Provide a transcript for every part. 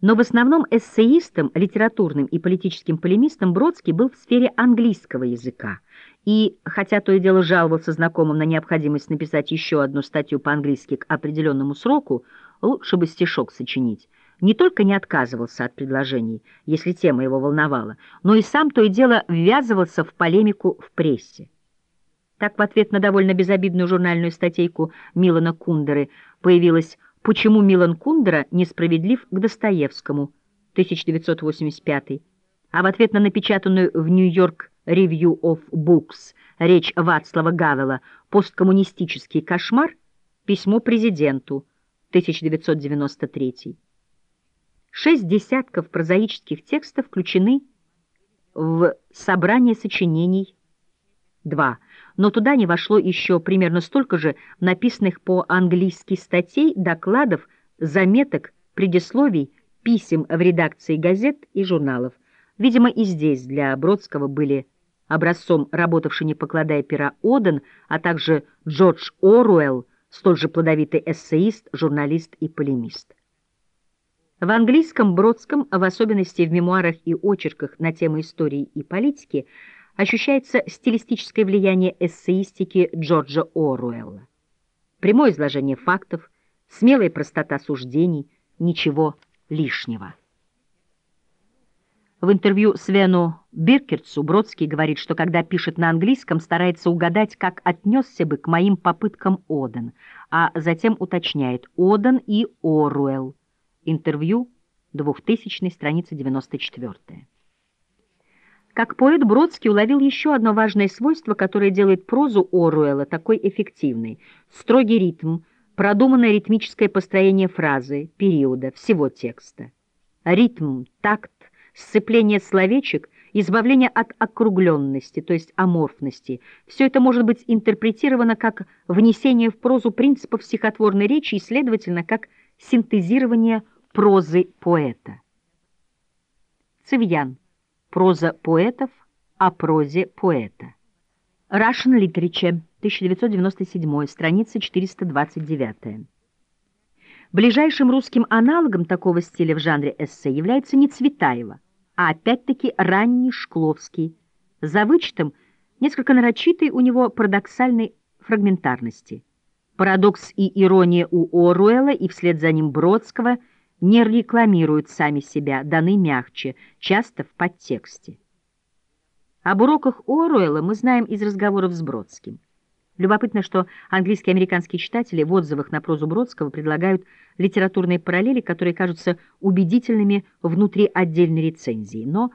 Но в основном эссеистом, литературным и политическим полемистом Бродский был в сфере английского языка. И, хотя то и дело жаловался знакомым на необходимость написать еще одну статью по-английски к определенному сроку, лучше бы стишок сочинить, не только не отказывался от предложений, если тема его волновала, но и сам то и дело ввязывался в полемику в прессе. Так в ответ на довольно безобидную журнальную статейку Милана Кундеры появилась «Почему Милан Кундера несправедлив к Достоевскому» 1985 а в ответ на напечатанную в Нью-Йорк Review of Books речь Вацлава Гавела «Посткоммунистический кошмар» письмо президенту 1993 Шесть десятков прозаических текстов включены в собрание сочинений 2, но туда не вошло еще примерно столько же написанных по-английски статей, докладов, заметок, предисловий, писем в редакции газет и журналов. Видимо, и здесь для Бродского были образцом работавший не покладая пера Оден, а также Джордж Оруэлл, столь же плодовитый эссеист, журналист и полемист. В английском Бродском, в особенности в мемуарах и очерках на темы истории и политики, ощущается стилистическое влияние эссеистики Джорджа Оруэлла. Прямое изложение фактов, смелая простота суждений, ничего лишнего. В интервью Свену Биркерцу Бродский говорит, что когда пишет на английском, старается угадать, как отнесся бы к моим попыткам Оден, а затем уточняет Оден и Оруэлл. Интервью, 2000 страница 94. Как поэт Бродский уловил еще одно важное свойство, которое делает прозу Оруэлла такой эффективной. Строгий ритм, продуманное ритмическое построение фразы, периода, всего текста. Ритм, такт, сцепление словечек, избавление от округленности, то есть аморфности. Все это может быть интерпретировано как внесение в прозу принципов стихотворной речи и, следовательно, как синтезирование прозы поэта. Цивьян. Проза поэтов о прозе поэта. Russian Literature, 1997, страница 429. Ближайшим русским аналогом такого стиля в жанре эссе является не Цветаева, а опять-таки ранний Шкловский, за вычетом несколько нарочитой у него парадоксальной фрагментарности. Парадокс и ирония у Оруэлла и вслед за ним Бродского – не рекламируют сами себя, даны мягче, часто в подтексте. Об уроках Оруэлла мы знаем из разговоров с Бродским. Любопытно, что английские и американские читатели в отзывах на прозу Бродского предлагают литературные параллели, которые кажутся убедительными внутри отдельной рецензии, но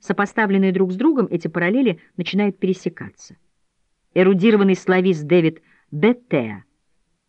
сопоставленные друг с другом эти параллели начинают пересекаться. Эрудированный славист Дэвид Беттеа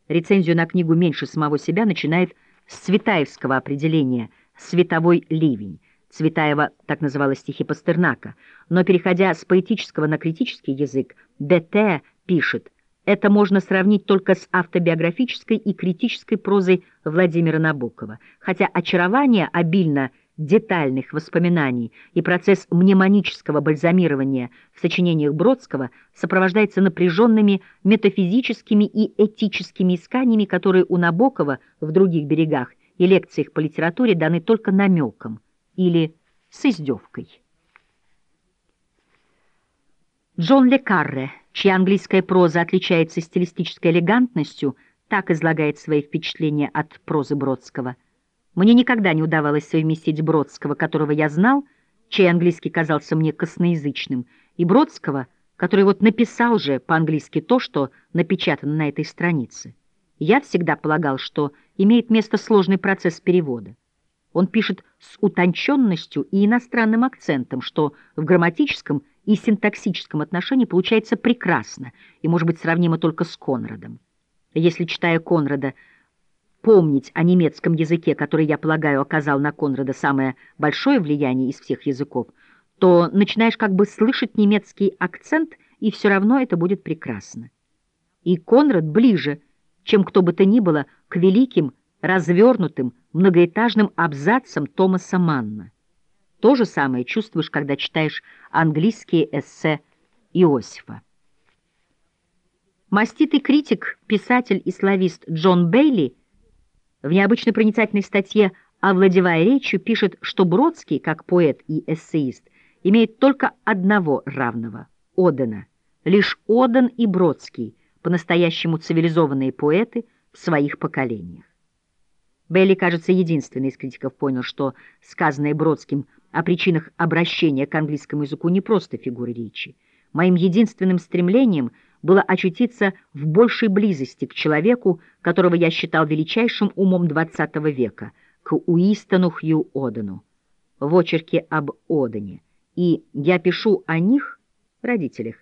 рецензию на книгу «Меньше самого себя» начинает с цветаевского определения «световой ливень». Цветаева так называла стихи Пастернака, но, переходя с поэтического на критический язык, Д.Т. пишет «Это можно сравнить только с автобиографической и критической прозой Владимира Набокова, хотя очарование обильно детальных воспоминаний и процесс мнемонического бальзамирования в сочинениях Бродского сопровождается напряженными метафизическими и этическими исканиями, которые у Набокова в других берегах и лекциях по литературе даны только намеком или с издевкой. Джон Ле Карре, чья английская проза отличается стилистической элегантностью, так излагает свои впечатления от прозы Бродского – мне никогда не удавалось совместить Бродского, которого я знал, чей английский казался мне косноязычным, и Бродского, который вот написал же по-английски то, что напечатано на этой странице. Я всегда полагал, что имеет место сложный процесс перевода. Он пишет с утонченностью и иностранным акцентом, что в грамматическом и синтаксическом отношении получается прекрасно и может быть сравнимо только с Конрадом. Если, читая Конрада, помнить о немецком языке, который, я полагаю, оказал на Конрада самое большое влияние из всех языков, то начинаешь как бы слышать немецкий акцент, и все равно это будет прекрасно. И Конрад ближе, чем кто бы то ни было, к великим, развернутым, многоэтажным абзацам Томаса Манна. То же самое чувствуешь, когда читаешь английские эссе Иосифа. Маститый критик, писатель и славист Джон Бейли – в необычно проницательной статье овладевая речью, пишет, что Бродский, как поэт и эссеист, имеет только одного равного — Одена. Лишь Оден и Бродский, по-настоящему цивилизованные поэты в своих поколениях. Белли, кажется, единственный из критиков понял, что сказанное Бродским о причинах обращения к английскому языку не просто фигура речи. Моим единственным стремлением было очутиться в большей близости к человеку, которого я считал величайшим умом XX века, к Уистону Хью Одену, в очерке об Одене. И я пишу о них, родителях,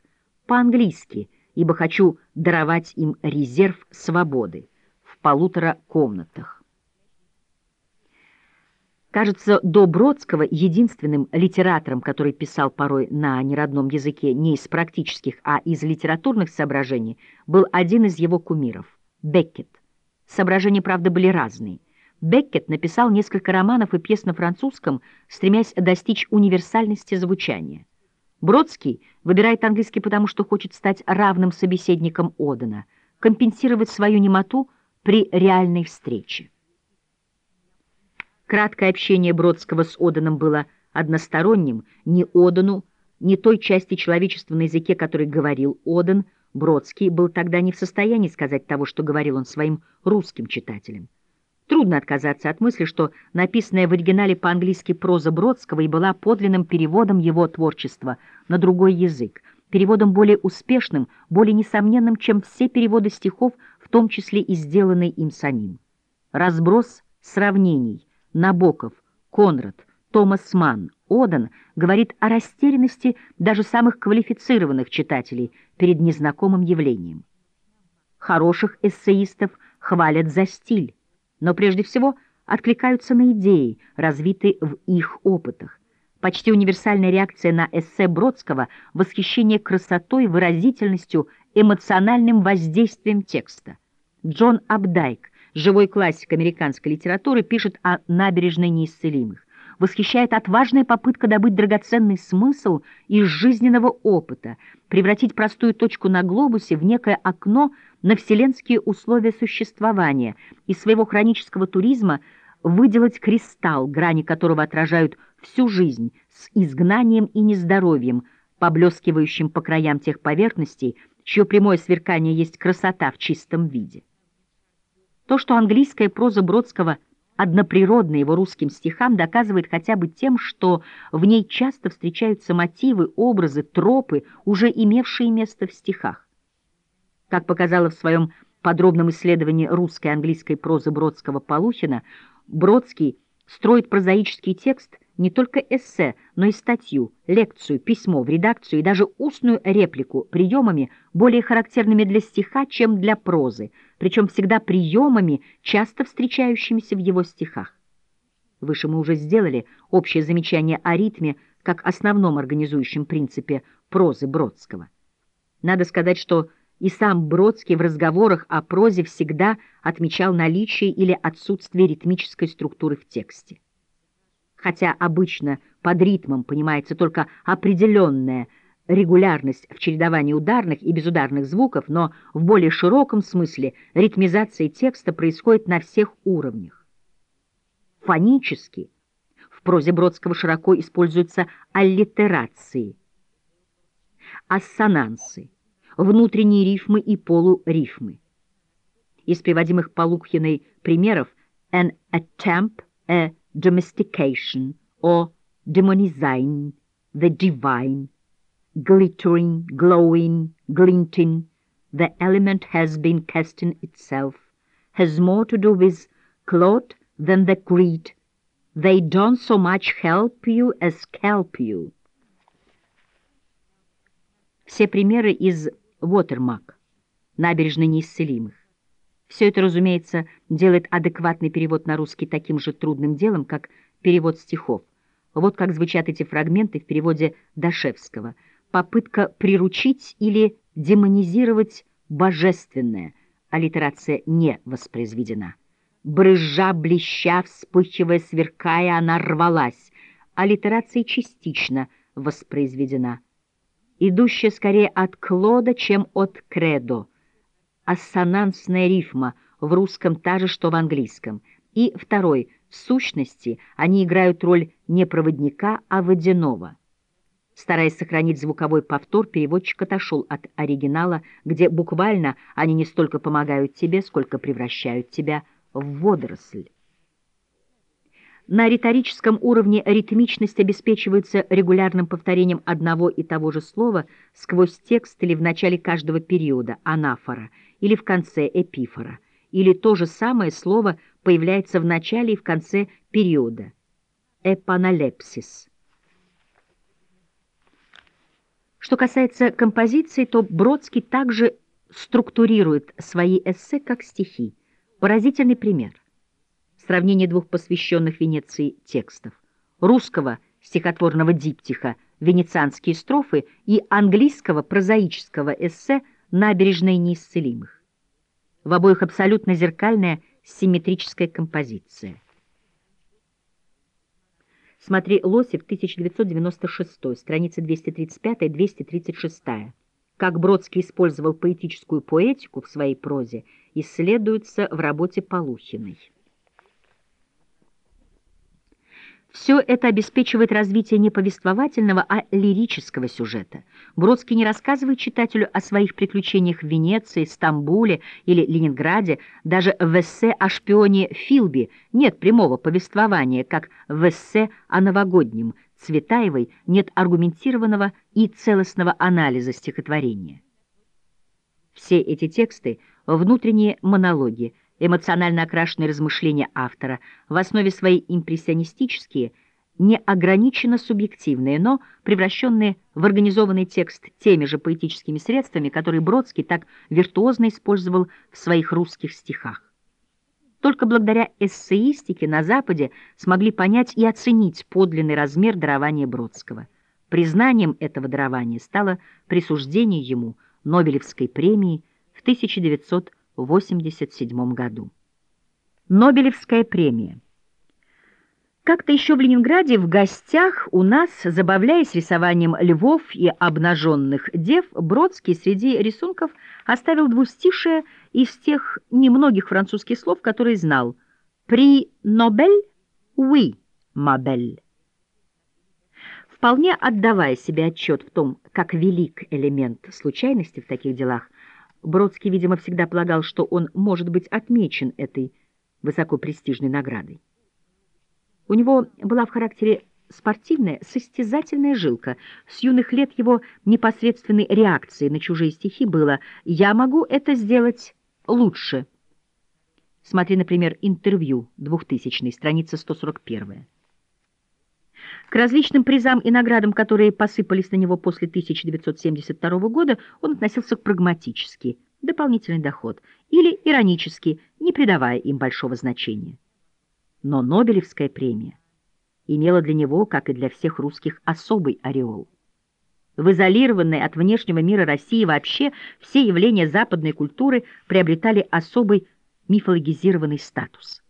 по-английски, ибо хочу даровать им резерв свободы в полутора комнатах. Кажется, до Бродского единственным литератором, который писал порой на неродном языке не из практических, а из литературных соображений, был один из его кумиров — Беккет. Соображения, правда, были разные. Беккет написал несколько романов и пьес на французском, стремясь достичь универсальности звучания. Бродский выбирает английский потому, что хочет стать равным собеседником Одена, компенсировать свою немоту при реальной встрече. Краткое общение Бродского с Оданом было односторонним, ни Одану, ни той части человечества на языке, который говорил Одан, Бродский был тогда не в состоянии сказать того, что говорил он своим русским читателям. Трудно отказаться от мысли, что написанная в оригинале по-английски проза Бродского и была подлинным переводом его творчества на другой язык, переводом более успешным, более несомненным, чем все переводы стихов, в том числе и сделанные им самим. Разброс сравнений, Набоков, Конрад, Томас Манн, Одан говорит о растерянности даже самых квалифицированных читателей перед незнакомым явлением. Хороших эссеистов хвалят за стиль, но прежде всего откликаются на идеи, развитые в их опытах. Почти универсальная реакция на эссе Бродского — восхищение красотой, выразительностью, эмоциональным воздействием текста. Джон Абдайк — живой классик американской литературы, пишет о набережной неисцелимых. Восхищает отважная попытка добыть драгоценный смысл из жизненного опыта, превратить простую точку на глобусе в некое окно на вселенские условия существования, из своего хронического туризма выделать кристалл, грани которого отражают всю жизнь с изгнанием и нездоровьем, поблескивающим по краям тех поверхностей, чье прямое сверкание есть красота в чистом виде. То, что английская проза Бродского одноприродна его русским стихам, доказывает хотя бы тем, что в ней часто встречаются мотивы, образы, тропы, уже имевшие место в стихах. Как показала в своем подробном исследовании русской и английской прозы Бродского-Полухина, Бродский строит прозаический текст не только эссе, но и статью, лекцию, письмо в редакцию и даже устную реплику приемами, более характерными для стиха, чем для прозы, причем всегда приемами, часто встречающимися в его стихах. Выше мы уже сделали общее замечание о ритме как основном организующем принципе прозы Бродского. Надо сказать, что и сам Бродский в разговорах о прозе всегда отмечал наличие или отсутствие ритмической структуры в тексте. Хотя обычно под ритмом понимается только определенная регулярность в чередовании ударных и безударных звуков, но в более широком смысле ритмизация текста происходит на всех уровнях. Фонически в прозе Бродского широко используются аллитерации, ассонансы, внутренние рифмы и полурифмы. Из приводимых Полукхиной примеров «an attempt a domestication» or «demonizing the divine» glittering, glowing, glinting, the element has been casting itself, has more to do with cloth than the creed. They don't so much help you as scalp you. Все примеры из Watermark, набережной неисцелимых. Все это, разумеется, делает адекватный перевод на русский таким же трудным делом, как перевод стихов. Вот как звучат эти фрагменты в переводе Дашевского – попытка приручить или демонизировать божественное, аллитерация не воспроизведена. Брызжа, блеща, вспыхивая, сверкая, она рвалась, аллитерация частично воспроизведена. Идущая скорее от Клода, чем от Кредо. Ассонансная рифма в русском та же, что в английском. И второй, В сущности, они играют роль не проводника, а водяного. Стараясь сохранить звуковой повтор, переводчик отошел от оригинала, где буквально они не столько помогают тебе, сколько превращают тебя в водоросль. На риторическом уровне ритмичность обеспечивается регулярным повторением одного и того же слова сквозь текст или в начале каждого периода, анафора, или в конце эпифора, или то же самое слово появляется в начале и в конце периода, эпаналепсис. Что касается композиции, то Бродский также структурирует свои эссе как стихи. Поразительный пример – сравнение двух посвященных Венеции текстов. Русского стихотворного диптиха «Венецианские строфы» и английского прозаического эссе «Набережная неисцелимых». В обоих абсолютно зеркальная симметрическая композиция. Смотри Лосев, 1996, страница 235-236. Как Бродский использовал поэтическую поэтику в своей прозе, исследуется в работе Полухиной. Все это обеспечивает развитие не повествовательного, а лирического сюжета. Бродский не рассказывает читателю о своих приключениях в Венеции, Стамбуле или Ленинграде, даже в эссе о шпионе Филби нет прямого повествования, как в эссе о новогоднем Цветаевой нет аргументированного и целостного анализа стихотворения. Все эти тексты — внутренние монологи — эмоционально окрашенные размышления автора, в основе своей импрессионистические, не ограниченно субъективные, но превращенные в организованный текст теми же поэтическими средствами, которые Бродский так виртуозно использовал в своих русских стихах. Только благодаря эссеистике на Западе смогли понять и оценить подлинный размер дарования Бродского. Признанием этого дарования стало присуждение ему Нобелевской премии в 1900 1987 году. Нобелевская премия. Как-то еще в Ленинграде в гостях у нас, забавляясь рисованием львов и обнаженных дев, Бродский среди рисунков оставил двустишие из тех немногих французских слов, которые знал. «При Нобель, oui, мабель». Вполне отдавая себе отчет в том, как велик элемент случайности в таких делах, Бродский, видимо, всегда полагал, что он может быть отмечен этой высокопрестижной наградой. У него была в характере спортивная, состязательная жилка. С юных лет его непосредственной реакцией на чужие стихи было «я могу это сделать лучше». Смотри, например, интервью 2000 страница 141. К различным призам и наградам, которые посыпались на него после 1972 года, он относился прагматически, дополнительный доход, или иронически, не придавая им большого значения. Но Нобелевская премия имела для него, как и для всех русских, особый ореол. В изолированной от внешнего мира России вообще все явления западной культуры приобретали особый мифологизированный статус.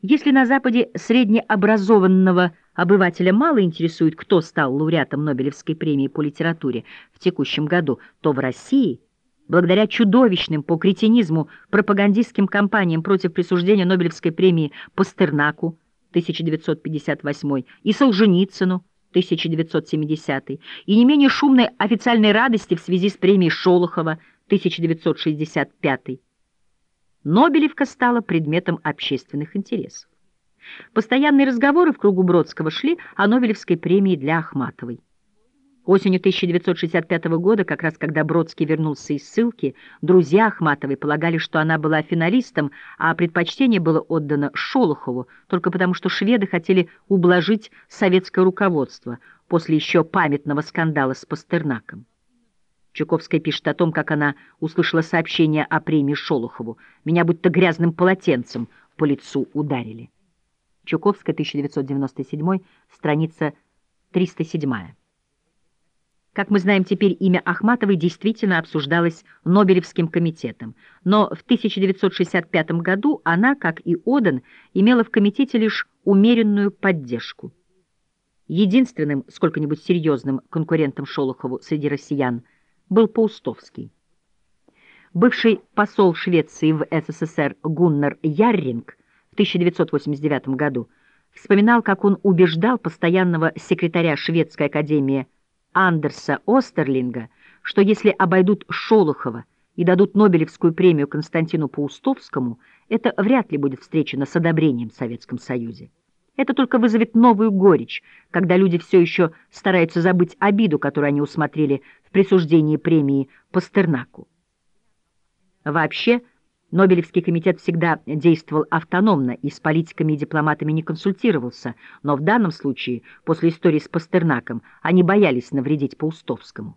Если на Западе среднеобразованного обывателя мало интересует, кто стал лауреатом Нобелевской премии по литературе в текущем году, то в России, благодаря чудовищным по кретинизму пропагандистским кампаниям против присуждения Нобелевской премии Пастернаку 1958 и Солженицыну 1970 и не менее шумной официальной радости в связи с премией Шолохова 1965 Нобелевка стала предметом общественных интересов. Постоянные разговоры в кругу Бродского шли о Нобелевской премии для Ахматовой. Осенью 1965 года, как раз когда Бродский вернулся из ссылки, друзья Ахматовой полагали, что она была финалистом, а предпочтение было отдано Шолохову, только потому что шведы хотели ублажить советское руководство после еще памятного скандала с Пастернаком. Чуковская пишет о том, как она услышала сообщение о премии Шолохову. «Меня будто грязным полотенцем по лицу ударили». Чуковская, 1997, страница 307. Как мы знаем теперь, имя Ахматовой действительно обсуждалось Нобелевским комитетом, но в 1965 году она, как и Оден, имела в комитете лишь умеренную поддержку. Единственным сколько-нибудь серьезным конкурентом Шолохову среди россиян был Паустовский. Бывший посол Швеции в СССР Гуннар Ярринг 1989 году, вспоминал, как он убеждал постоянного секретаря Шведской академии Андерса Остерлинга, что если обойдут Шолохова и дадут Нобелевскую премию Константину Паустовскому, это вряд ли будет встречено с одобрением в Советском Союзе. Это только вызовет новую горечь, когда люди все еще стараются забыть обиду, которую они усмотрели в присуждении премии Пастернаку. Вообще, Нобелевский комитет всегда действовал автономно и с политиками и дипломатами не консультировался, но в данном случае, после истории с Пастернаком, они боялись навредить Паустовскому.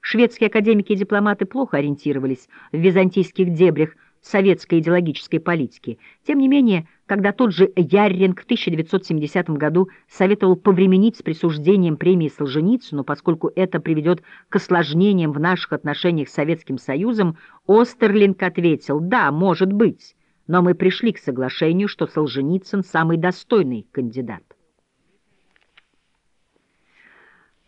Шведские академики и дипломаты плохо ориентировались в византийских дебрях советской идеологической политики. Тем не менее, когда тот же Ярринг в 1970 году советовал повременить с присуждением премии Солженицыну, поскольку это приведет к осложнениям в наших отношениях с Советским Союзом, Остерлинг ответил «Да, может быть, но мы пришли к соглашению, что Солженицын самый достойный кандидат».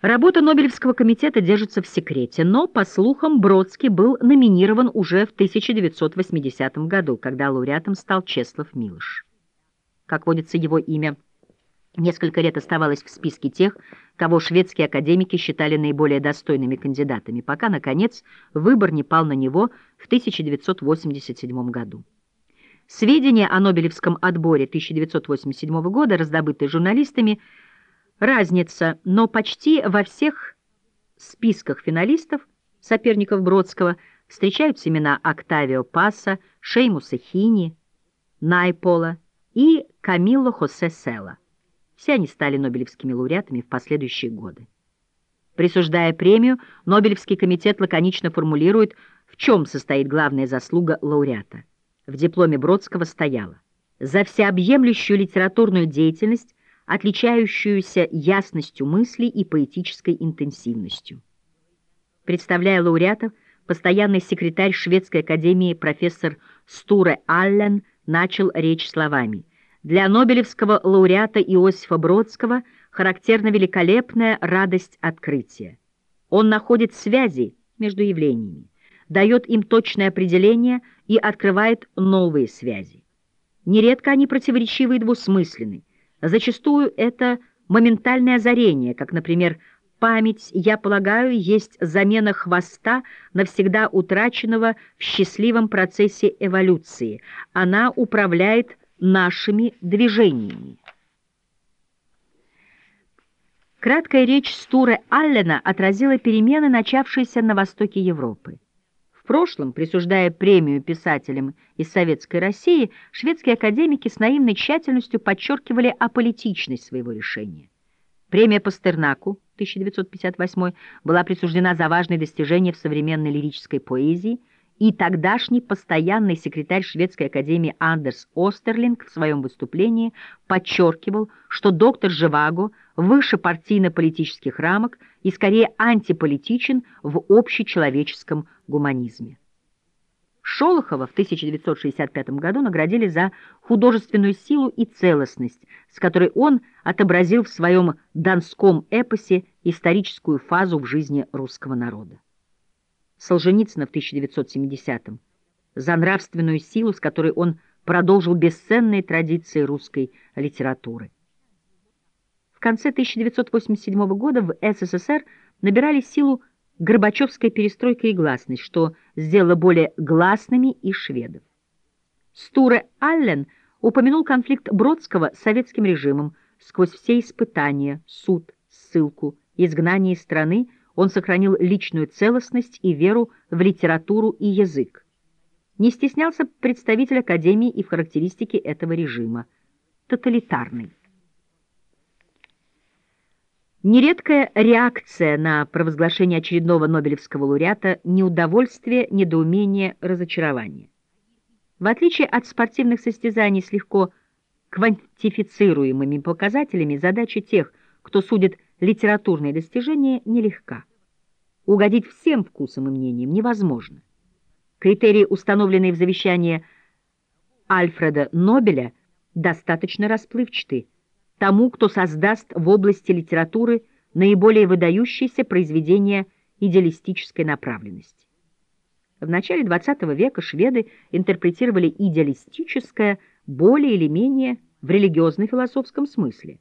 Работа Нобелевского комитета держится в секрете, но, по слухам, Бродский был номинирован уже в 1980 году, когда лауреатом стал Чеслов Милыш. Как водится, его имя несколько лет оставалось в списке тех, кого шведские академики считали наиболее достойными кандидатами, пока, наконец, выбор не пал на него в 1987 году. Сведения о Нобелевском отборе 1987 года, раздобытые журналистами, Разница, но почти во всех списках финалистов, соперников Бродского, встречаются имена Октавио Паса, Шеймуса Хини, Найпола и Камилло Хосе Села. Все они стали нобелевскими лауреатами в последующие годы. Присуждая премию, Нобелевский комитет лаконично формулирует, в чем состоит главная заслуга лауреата. В дипломе Бродского стояло «За всеобъемлющую литературную деятельность отличающуюся ясностью мысли и поэтической интенсивностью. Представляя лауреатов, постоянный секретарь Шведской академии профессор Стуре Аллен начал речь словами «Для Нобелевского лауреата Иосифа Бродского характерна великолепная радость открытия. Он находит связи между явлениями, дает им точное определение и открывает новые связи. Нередко они противоречивы и двусмысленны, Зачастую это моментальное озарение, как, например, память, я полагаю, есть замена хвоста, навсегда утраченного в счастливом процессе эволюции. Она управляет нашими движениями. Краткая речь Стуре Аллена отразила перемены, начавшиеся на востоке Европы прошлом, присуждая премию писателям из Советской России, шведские академики с наивной тщательностью подчеркивали аполитичность своего решения. Премия Пастернаку 1958 была присуждена за важные достижения в современной лирической поэзии, и тогдашний постоянный секретарь Шведской академии Андерс Остерлинг в своем выступлении подчеркивал, что доктор Живаго выше партийно-политических рамок и скорее антиполитичен в общечеловеческом гуманизме. Шолохова в 1965 году наградили за художественную силу и целостность, с которой он отобразил в своем донском эпосе историческую фазу в жизни русского народа. Солженицына в 1970-м за нравственную силу, с которой он продолжил бесценные традиции русской литературы. В конце 1987 года в СССР набирали силу Горбачевская перестройка и гласность, что сделало более гласными и шведов. Стуре Аллен упомянул конфликт Бродского с советским режимом сквозь все испытания, суд, ссылку, изгнание из страны, он сохранил личную целостность и веру в литературу и язык. Не стеснялся представитель Академии и в характеристике этого режима – тоталитарный. Нередкая реакция на провозглашение очередного Нобелевского лауреата – неудовольствие, недоумение, разочарование. В отличие от спортивных состязаний с легко квантифицируемыми показателями, задача тех, кто судит литературные достижения, нелегка. Угодить всем вкусам и мнениям невозможно. Критерии, установленные в завещании Альфреда Нобеля, достаточно расплывчаты – тому, кто создаст в области литературы наиболее выдающиеся произведения идеалистической направленности. В начале XX века шведы интерпретировали идеалистическое более или менее в религиозно-философском смысле.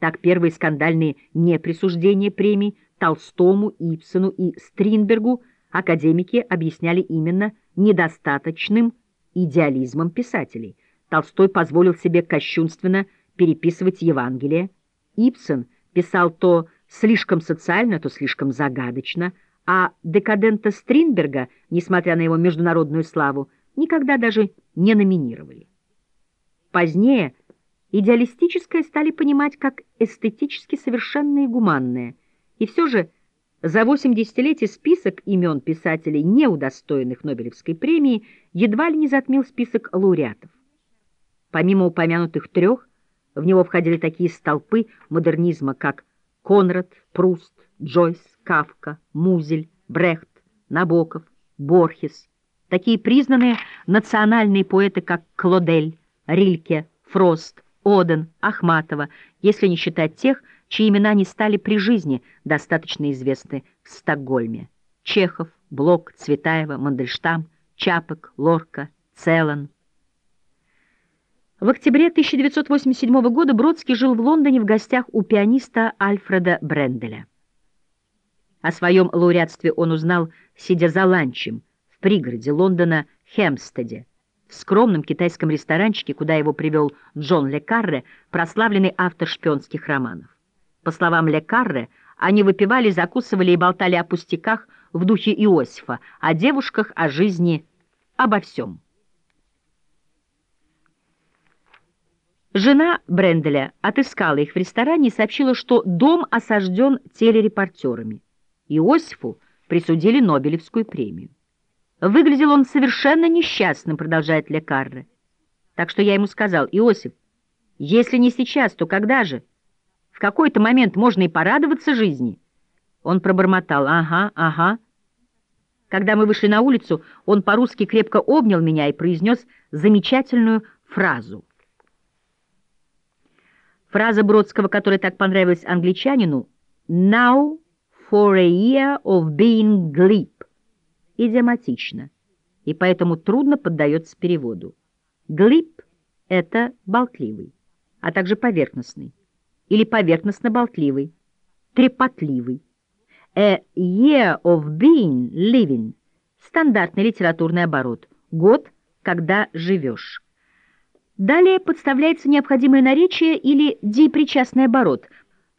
Так первые скандальные неприсуждения премий Толстому, Ипсону и Стринбергу академики объясняли именно недостаточным идеализмом писателей. Толстой позволил себе кощунственно переписывать Евангелие. Ипсон писал то слишком социально, то слишком загадочно, а декадента Стринберга, несмотря на его международную славу, никогда даже не номинировали. Позднее идеалистическое стали понимать как эстетически совершенное и гуманное, и все же за восемь десятилетий список имен писателей, не удостоенных Нобелевской премии, едва ли не затмил список лауреатов. Помимо упомянутых трех, в него входили такие столпы модернизма, как Конрад, Пруст, Джойс, Кавка, Музель, Брехт, Набоков, Борхес, такие признанные национальные поэты, как Клодель, Рильке, Фрост, Оден, Ахматова, если не считать тех, чьи имена не стали при жизни достаточно известны в Стокгольме. Чехов, Блок, Цветаева, Мандельштам, Чапок, Лорка, Целан. В октябре 1987 года Бродский жил в Лондоне в гостях у пианиста Альфреда Бренделя. О своем лауреатстве он узнал, сидя за ланчем в пригороде Лондона Хемстеде, в скромном китайском ресторанчике, куда его привел Джон Ле Карре, прославленный автор шпионских романов. По словам Ле Карре, они выпивали, закусывали и болтали о пустяках в духе Иосифа, о девушках, о жизни, обо всем. Жена Бренделя отыскала их в ресторане и сообщила, что дом осажден телерепортерами. Иосифу присудили Нобелевскую премию. Выглядел он совершенно несчастным, продолжает Лекарре. Так что я ему сказал, Иосиф, если не сейчас, то когда же? В какой-то момент можно и порадоваться жизни. Он пробормотал, ага, ага. Когда мы вышли на улицу, он по-русски крепко обнял меня и произнес замечательную фразу. Фраза Бродского, которая так понравилась англичанину, «Now for a year of being glib» идиоматично, и поэтому трудно поддается переводу. Глип — это болтливый, а также поверхностный, или поверхностно-болтливый, трепотливый. A year of being living — стандартный литературный оборот, год, когда живешь. Далее подставляется необходимое наречие или депричастный оборот,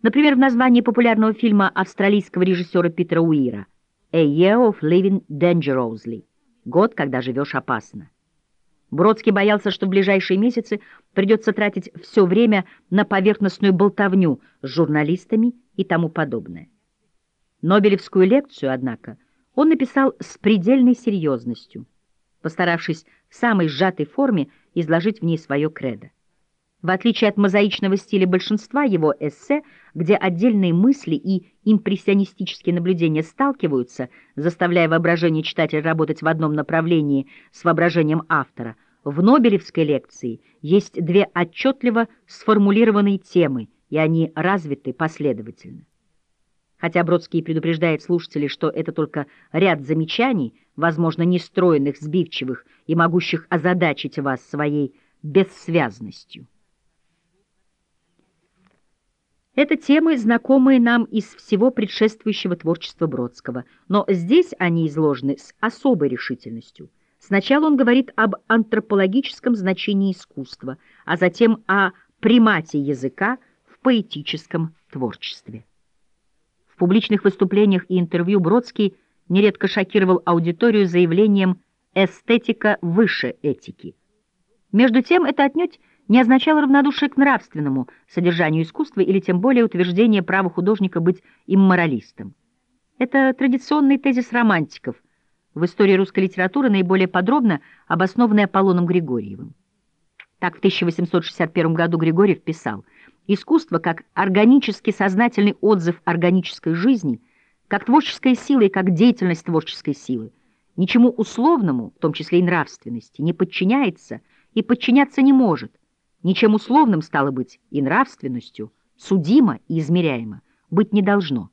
например, в названии популярного фильма австралийского режиссера Питера Уира — A year of living dangerously. Год, когда живешь опасно. Бродский боялся, что в ближайшие месяцы придется тратить все время на поверхностную болтовню с журналистами и тому подобное. Нобелевскую лекцию, однако, он написал с предельной серьезностью, постаравшись в самой сжатой форме изложить в ней свое кредо. В отличие от мозаичного стиля большинства его эссе, где отдельные мысли и импрессионистические наблюдения сталкиваются, заставляя воображение читателя работать в одном направлении с воображением автора, в Нобелевской лекции есть две отчетливо сформулированные темы, и они развиты последовательно. Хотя Бродский предупреждает слушателей, что это только ряд замечаний, возможно, нестроенных, сбивчивых и могущих озадачить вас своей бессвязностью. Это темы, знакомые нам из всего предшествующего творчества Бродского, но здесь они изложены с особой решительностью. Сначала он говорит об антропологическом значении искусства, а затем о примате языка в поэтическом творчестве. В публичных выступлениях и интервью Бродский нередко шокировал аудиторию заявлением «эстетика выше этики». Между тем это отнюдь не означало равнодушие к нравственному содержанию искусства или тем более утверждение права художника быть имморалистом. Это традиционный тезис романтиков, в истории русской литературы наиболее подробно обоснованный Аполлоном Григорьевым. Так в 1861 году Григорьев писал «Искусство как органически сознательный отзыв органической жизни, как творческая сила и как деятельность творческой силы, ничему условному, в том числе и нравственности, не подчиняется и подчиняться не может, Ничем условным стало быть и нравственностью, судимо и измеряемо, быть не должно.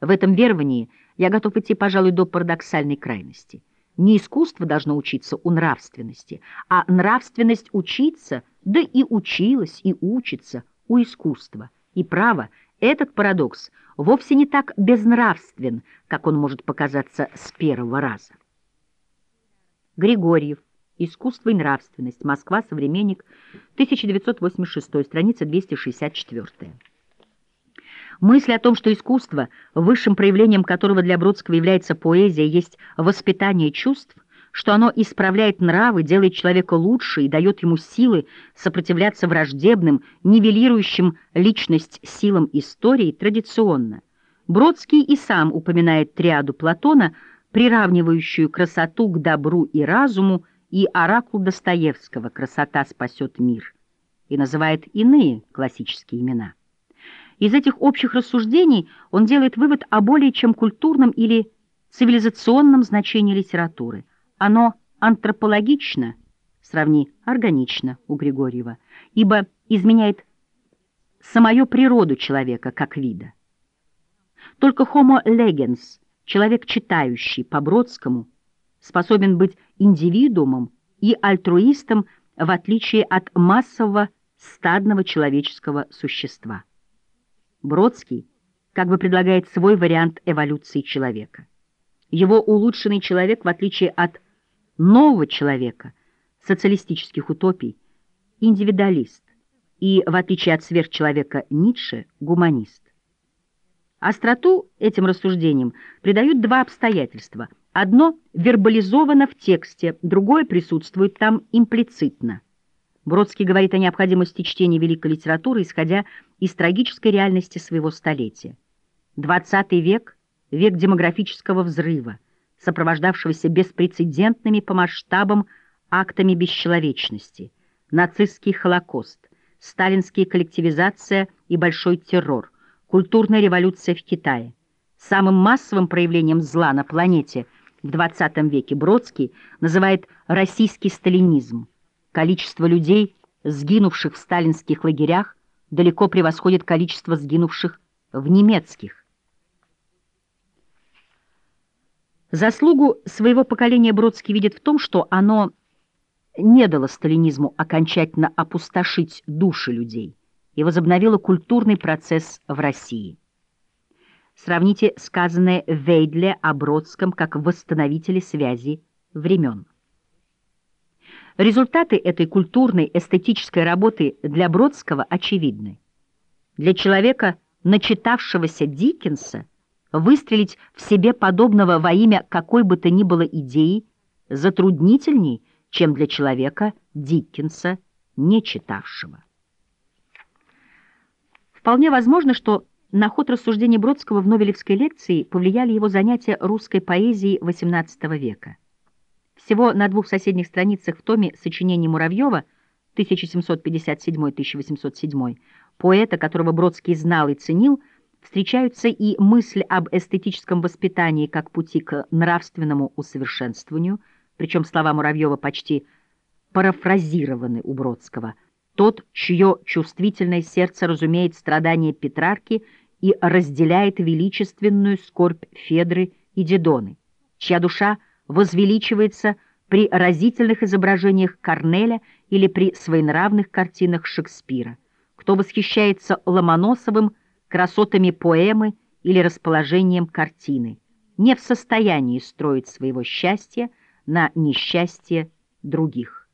В этом веровании я готов идти, пожалуй, до парадоксальной крайности. Не искусство должно учиться у нравственности, а нравственность учиться, да и училась, и учится у искусства. И право, этот парадокс вовсе не так безнравствен, как он может показаться с первого раза. Григорьев. Искусство и нравственность. Москва. Современник. 1986. Страница 264. Мысль о том, что искусство, высшим проявлением которого для Бродского является поэзия, есть воспитание чувств, что оно исправляет нравы, делает человека лучше и дает ему силы сопротивляться враждебным, нивелирующим личность силам истории, традиционно. Бродский и сам упоминает триаду Платона, приравнивающую красоту к добру и разуму, и оракул Достоевского «Красота спасет мир», и называет иные классические имена. Из этих общих рассуждений он делает вывод о более чем культурном или цивилизационном значении литературы. Оно антропологично, сравни органично у Григорьева, ибо изменяет самую природу человека как вида. Только homo legens, человек читающий по Бродскому, способен быть индивидуумом и альтруистом в отличие от массового стадного человеческого существа. Бродский как бы предлагает свой вариант эволюции человека. Его улучшенный человек, в отличие от нового человека, социалистических утопий, индивидуалист и, в отличие от сверхчеловека Ницше, гуманист. Остроту этим рассуждениям придают два обстоятельства. Одно вербализовано в тексте, другое присутствует там имплицитно. Бродский говорит о необходимости чтения великой литературы, исходя из трагической реальности своего столетия. XX век — век демографического взрыва, сопровождавшегося беспрецедентными по масштабам актами бесчеловечности, нацистский холокост, сталинская коллективизация и большой террор, культурная революция в Китае. Самым массовым проявлением зла на планете в XX веке Бродский называет российский сталинизм, Количество людей, сгинувших в сталинских лагерях, далеко превосходит количество сгинувших в немецких. Заслугу своего поколения Бродский видит в том, что оно не дало сталинизму окончательно опустошить души людей и возобновило культурный процесс в России. Сравните сказанное Вейдле о Бродском как восстановителе связи времен. Результаты этой культурной эстетической работы для Бродского очевидны. Для человека, начитавшегося Диккенса, выстрелить в себе подобного во имя какой бы то ни было идеи затруднительней, чем для человека Диккенса, не читавшего. Вполне возможно, что на ход рассуждений Бродского в Нобелевской лекции повлияли его занятия русской поэзией XVIII века. Всего на двух соседних страницах в томе сочинений Муравьева 1757-1807, поэта, которого Бродский знал и ценил, встречаются и мысль об эстетическом воспитании как пути к нравственному усовершенствованию, причем слова Муравьева почти парафразированы у Бродского, тот, чье чувствительное сердце разумеет страдания Петрарки и разделяет величественную скорбь Федры и Дидоны, чья душа — возвеличивается при разительных изображениях Корнеля или при своенравных картинах Шекспира, кто восхищается Ломоносовым красотами поэмы или расположением картины, не в состоянии строить своего счастья на несчастье других.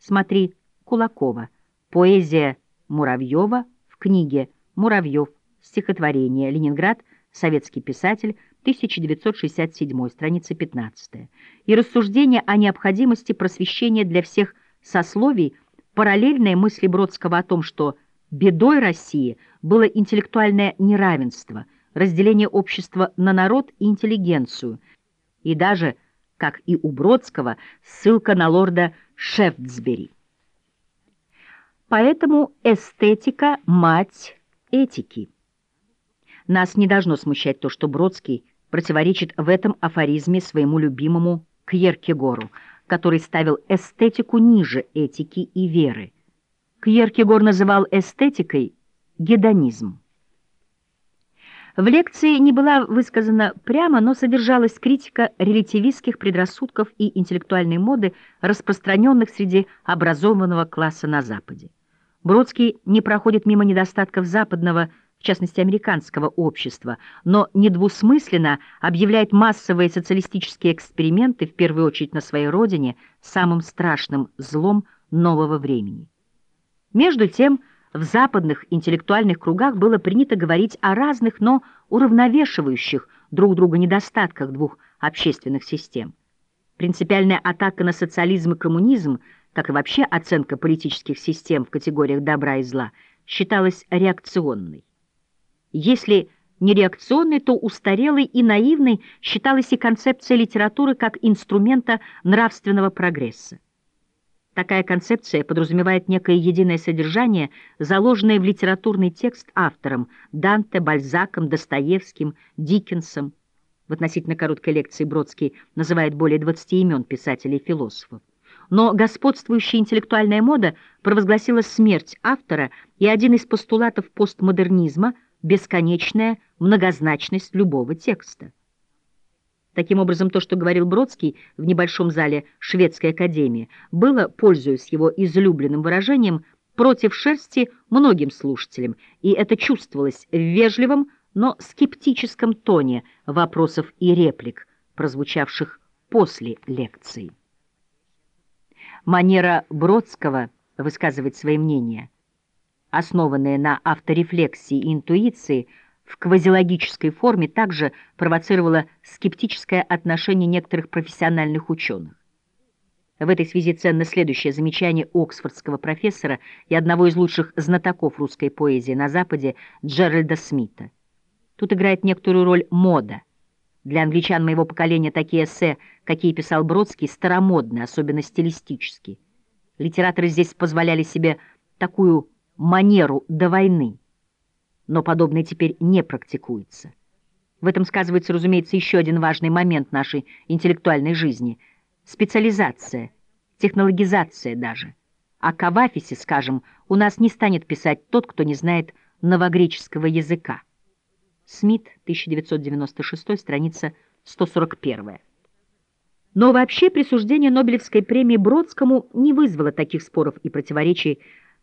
Смотри Кулакова, поэзия Муравьева в книге «Муравьев. Стихотворение. Ленинград. Советский писатель. 1967, страница 15, и рассуждение о необходимости просвещения для всех сословий, параллельная мысли Бродского о том, что бедой России было интеллектуальное неравенство, разделение общества на народ и интеллигенцию, и даже, как и у Бродского, ссылка на лорда Шефтсбери. Поэтому эстетика – мать этики. Нас не должно смущать то, что Бродский – противоречит в этом афоризме своему любимому Кьеркегору, который ставил эстетику ниже этики и веры. Кьеркегор называл эстетикой гедонизм. В лекции не была высказана прямо, но содержалась критика релятивистских предрассудков и интеллектуальной моды, распространенных среди образованного класса на Западе. Бродский не проходит мимо недостатков западного, в частности американского общества, но недвусмысленно объявляет массовые социалистические эксперименты, в первую очередь на своей родине, самым страшным злом нового времени. Между тем, в западных интеллектуальных кругах было принято говорить о разных, но уравновешивающих друг друга недостатках двух общественных систем. Принципиальная атака на социализм и коммунизм, как и вообще оценка политических систем в категориях добра и зла, считалась реакционной. Если не реакционной, то устарелой и наивной считалась и концепция литературы как инструмента нравственного прогресса. Такая концепция подразумевает некое единое содержание, заложенное в литературный текст автором Данте, Бальзаком, Достоевским, Диккенсом. В относительно короткой лекции Бродский называет более 20 имен писателей и философов. Но господствующая интеллектуальная мода провозгласила смерть автора, и один из постулатов постмодернизма – бесконечная многозначность любого текста. Таким образом, то, что говорил Бродский в небольшом зале Шведской академии, было, пользуясь его излюбленным выражением, против шерсти многим слушателям, и это чувствовалось в вежливом, но скептическом тоне вопросов и реплик, прозвучавших после лекции. Манера Бродского высказывать свои мнения, основанная на авторефлексии и интуиции – в квазилогической форме также провоцировало скептическое отношение некоторых профессиональных ученых. В этой связи ценно следующее замечание оксфордского профессора и одного из лучших знатоков русской поэзии на Западе Джеральда Смита. Тут играет некоторую роль мода. Для англичан моего поколения такие эссе, какие писал Бродский, старомодны, особенно стилистически. Литераторы здесь позволяли себе такую манеру до войны но подобное теперь не практикуется. В этом сказывается, разумеется, еще один важный момент нашей интеллектуальной жизни — специализация, технологизация даже. О Кавафисе, скажем, у нас не станет писать тот, кто не знает новогреческого языка. Смит, 1996, страница 141. Но вообще присуждение Нобелевской премии Бродскому не вызвало таких споров и противоречий,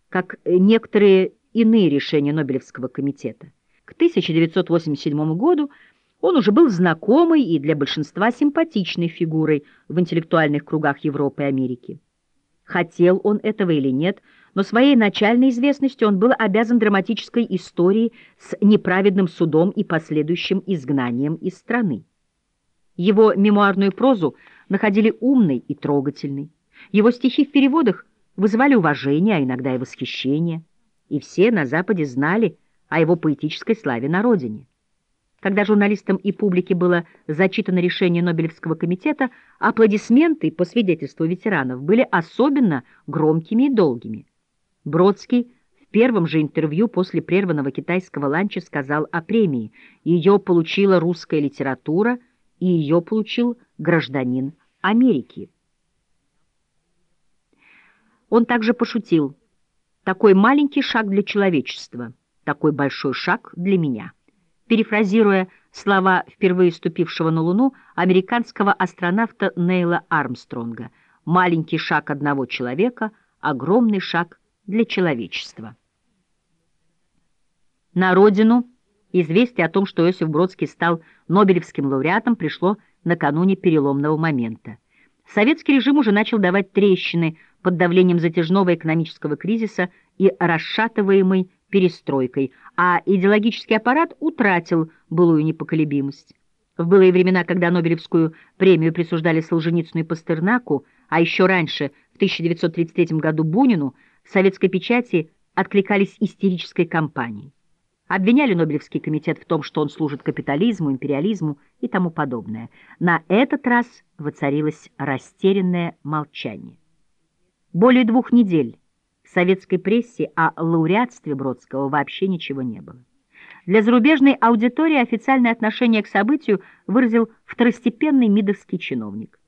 как некоторые иные решения Нобелевского комитета. К 1987 году он уже был знакомой и для большинства симпатичной фигурой в интеллектуальных кругах Европы и Америки. Хотел он этого или нет, но своей начальной известностью он был обязан драматической историей с неправедным судом и последующим изгнанием из страны. Его мемуарную прозу находили умной и трогательной. Его стихи в переводах вызывали уважение, а иногда и восхищение и все на Западе знали о его поэтической славе на родине. Когда журналистам и публике было зачитано решение Нобелевского комитета, аплодисменты, по свидетельству ветеранов, были особенно громкими и долгими. Бродский в первом же интервью после прерванного китайского ланча сказал о премии. Ее получила русская литература, и ее получил гражданин Америки. Он также пошутил – такой маленький шаг для человечества, такой большой шаг для меня. Перефразируя слова впервые ступившего на Луну американского астронавта Нейла Армстронга «Маленький шаг одного человека, огромный шаг для человечества». На родину известие о том, что Иосиф Бродский стал Нобелевским лауреатом, пришло накануне переломного момента. Советский режим уже начал давать трещины под давлением затяжного экономического кризиса и расшатываемой перестройкой, а идеологический аппарат утратил былую непоколебимость. В былые времена, когда Нобелевскую премию присуждали Солженицыну и Пастернаку, а еще раньше, в 1933 году Бунину, в советской печати откликались истерической кампанией. Обвиняли Нобелевский комитет в том, что он служит капитализму, империализму и тому подобное. На этот раз воцарилось растерянное молчание. Более двух недель в советской прессе о лауреатстве Бродского вообще ничего не было. Для зарубежной аудитории официальное отношение к событию выразил второстепенный мидовский чиновник.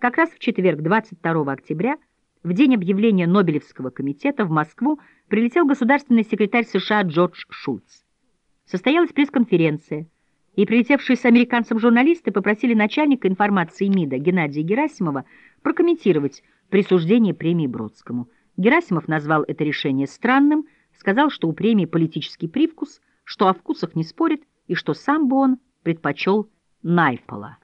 Как раз в четверг, 22 октября, в день объявления Нобелевского комитета в Москву прилетел государственный секретарь США Джордж Шульц. состоялась пресс-конференция, и прилетевшие с американцем журналисты попросили начальника информации МИДа Геннадия Герасимова прокомментировать присуждение премии Бродскому. Герасимов назвал это решение странным, сказал, что у премии политический привкус, что о вкусах не спорит и что сам бы он предпочел Найпола.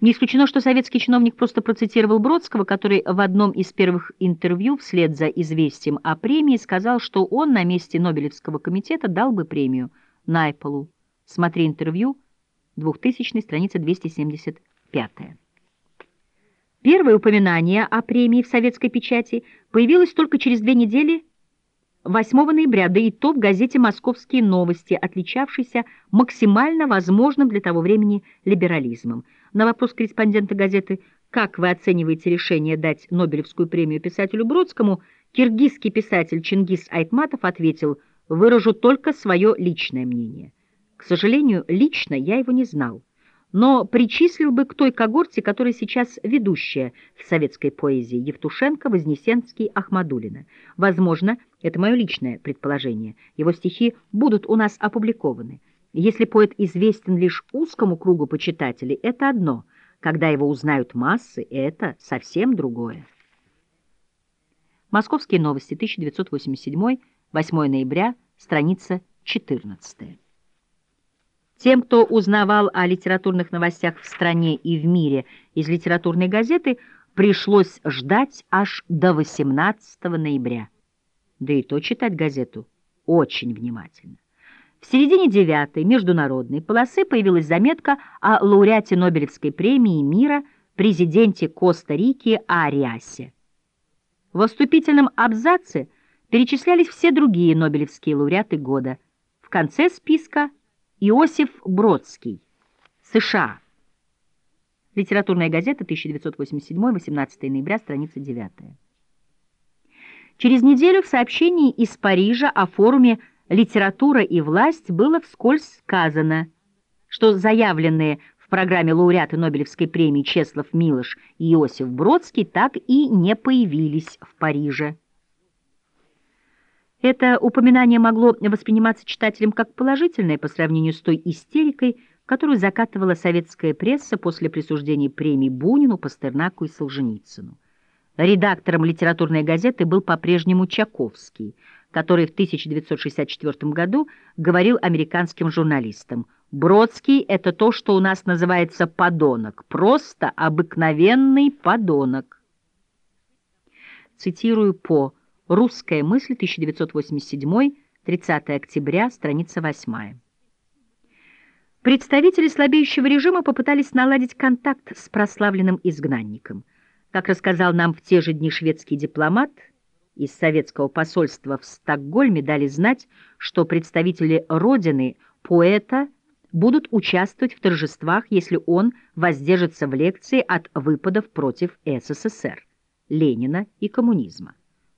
Не исключено, что советский чиновник просто процитировал Бродского, который в одном из первых интервью вслед за известием о премии сказал, что он на месте Нобелевского комитета дал бы премию Найполу. Смотри интервью, 2000 страница 275. Первое упоминание о премии в советской печати появилось только через две недели 8 ноября, да и то в газете «Московские новости», отличавшейся максимально возможным для того времени либерализмом. На вопрос корреспондента газеты «Как вы оцениваете решение дать Нобелевскую премию писателю Бродскому?» киргизский писатель Чингис Айтматов ответил «Выражу только свое личное мнение». К сожалению, лично я его не знал но причислил бы к той когорте, которая сейчас ведущая в советской поэзии Евтушенко, Вознесенский, Ахмадулина. Возможно, это мое личное предположение, его стихи будут у нас опубликованы. Если поэт известен лишь узкому кругу почитателей, это одно, когда его узнают массы, это совсем другое. Московские новости, 1987, 8 ноября, страница 14. Тем, кто узнавал о литературных новостях в стране и в мире из литературной газеты, пришлось ждать аж до 18 ноября. Да и то читать газету очень внимательно. В середине девятой международной полосы появилась заметка о лауреате Нобелевской премии мира президенте Коста-Рики Ариасе. В вступительном абзаце перечислялись все другие нобелевские лауреаты года. В конце списка Иосиф Бродский. США. Литературная газета, 1987, 18 ноября, страница 9. Через неделю в сообщении из Парижа о форуме «Литература и власть» было вскользь сказано, что заявленные в программе лауреаты Нобелевской премии Чеслов Милош и Иосиф Бродский так и не появились в Париже. Это упоминание могло восприниматься читателем как положительное по сравнению с той истерикой, которую закатывала советская пресса после присуждения премий Бунину, Пастернаку и Солженицыну. Редактором литературной газеты был по-прежнему Чаковский, который в 1964 году говорил американским журналистам «Бродский — это то, что у нас называется подонок, просто обыкновенный подонок». Цитирую по Русская мысль, 1987, 30 октября, страница 8. Представители слабеющего режима попытались наладить контакт с прославленным изгнанником. Как рассказал нам в те же дни шведский дипломат, из советского посольства в Стокгольме дали знать, что представители родины поэта будут участвовать в торжествах, если он воздержится в лекции от выпадов против СССР, Ленина и коммунизма.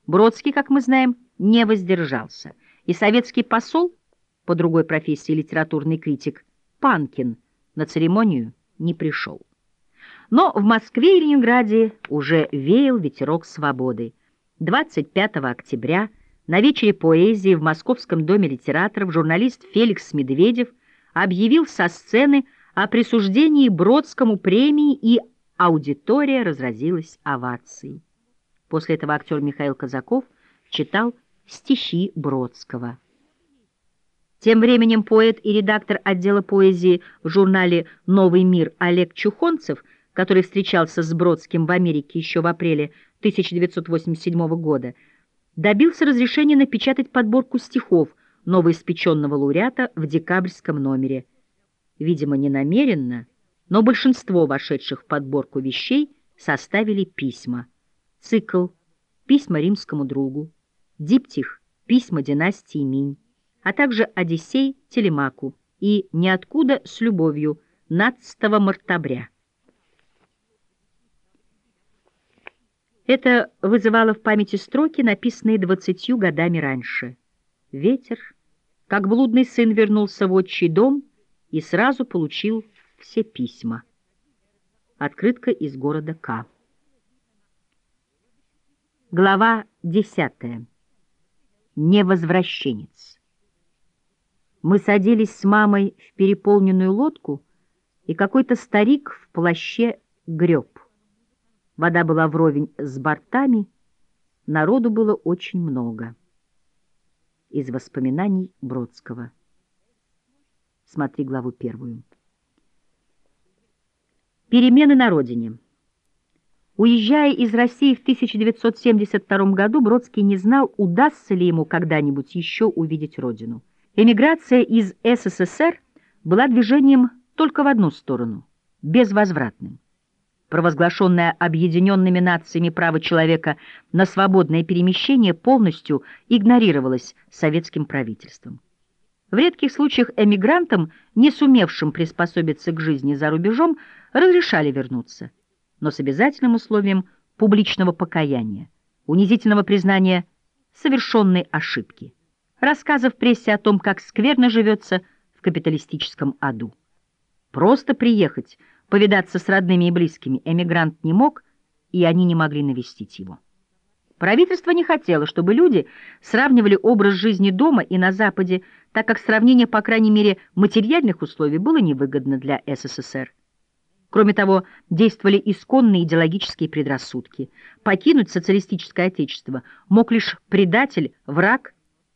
Бродский, как мы знаем, не воздержался, и советский посол, по другой профессии литературный критик, Панкин, на церемонию не пришел. Но в Москве и Ленинграде уже веял ветерок свободы. 25 октября на вечере поэзии в Московском доме литераторов журналист Феликс Медведев объявил со сцены о присуждении Бродскому премии, и аудитория разразилась овацией. После этого актер Михаил Казаков читал стихи Бродского. Тем временем поэт и редактор отдела поэзии в журнале «Новый мир» Олег Чухонцев, который встречался с Бродским в Америке еще в апреле 1987 года, добился разрешения напечатать подборку стихов новоиспеченного лауреата в декабрьском номере. Видимо, не намеренно, но большинство вошедших в подборку вещей составили письма цикл «Письма римскому другу», диптих «Письма династии Минь», а также «Одиссей Телемаку» и «Ниоткуда с любовью» Нацтого Мартабря. Это вызывало в памяти строки, написанные двадцатью годами раньше. Ветер, как блудный сын, вернулся в отчий дом и сразу получил все письма. Открытка из города К. Глава 10. невозвращенец. Мы садились с мамой в переполненную лодку, и какой-то старик в плаще греб. Вода была вровень с бортами, народу было очень много. Из воспоминаний Бродского. Смотри главу первую. Перемены на родине. Уезжая из России в 1972 году, Бродский не знал, удастся ли ему когда-нибудь еще увидеть родину. Эмиграция из СССР была движением только в одну сторону, безвозвратным. Провозглашенное объединенными нациями право человека на свободное перемещение полностью игнорировалось советским правительством. В редких случаях эмигрантам, не сумевшим приспособиться к жизни за рубежом, разрешали вернуться, но с обязательным условием публичного покаяния, унизительного признания совершенной ошибки, рассказов в прессе о том, как скверно живется в капиталистическом аду. Просто приехать, повидаться с родными и близкими эмигрант не мог, и они не могли навестить его. Правительство не хотело, чтобы люди сравнивали образ жизни дома и на Западе, так как сравнение, по крайней мере, материальных условий было невыгодно для СССР. Кроме того, действовали исконные идеологические предрассудки. Покинуть социалистическое отечество мог лишь предатель, враг,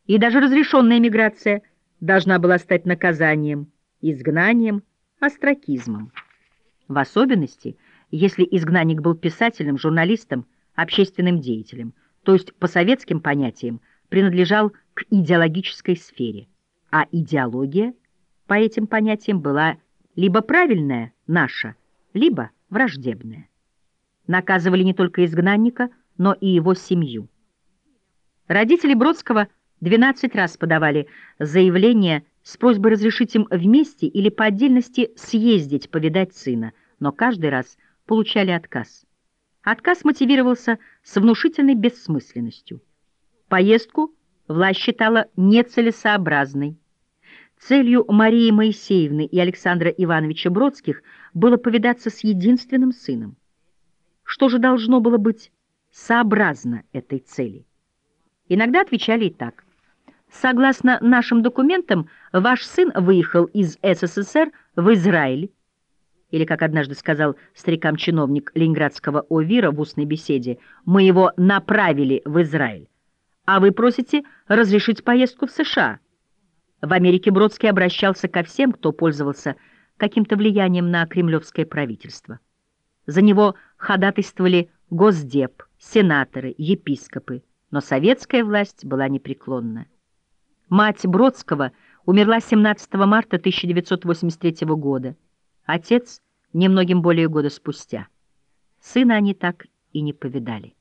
и даже разрешенная миграция должна была стать наказанием, изгнанием, остракизмом. В особенности, если изгнанник был писателем, журналистом, общественным деятелем, то есть по советским понятиям принадлежал к идеологической сфере, а идеология по этим понятиям была либо правильная, наша, либо враждебная. Наказывали не только изгнанника, но и его семью. Родители Бродского 12 раз подавали заявление с просьбой разрешить им вместе или по отдельности съездить повидать сына, но каждый раз получали отказ. Отказ мотивировался с внушительной бессмысленностью. Поездку власть считала нецелесообразной. Целью Марии Моисеевны и Александра Ивановича Бродских было повидаться с единственным сыном. Что же должно было быть сообразно этой цели? Иногда отвечали и так. Согласно нашим документам, ваш сын выехал из СССР в Израиль, или, как однажды сказал старикам-чиновник ленинградского ОВИРа в устной беседе, мы его направили в Израиль, а вы просите разрешить поездку в США. В Америке Бродский обращался ко всем, кто пользовался каким-то влиянием на кремлевское правительство. За него ходатайствовали Госдеп, сенаторы, епископы, но советская власть была непреклонна. Мать Бродского умерла 17 марта 1983 года. Отец немногим более года спустя. Сына они так и не повидали.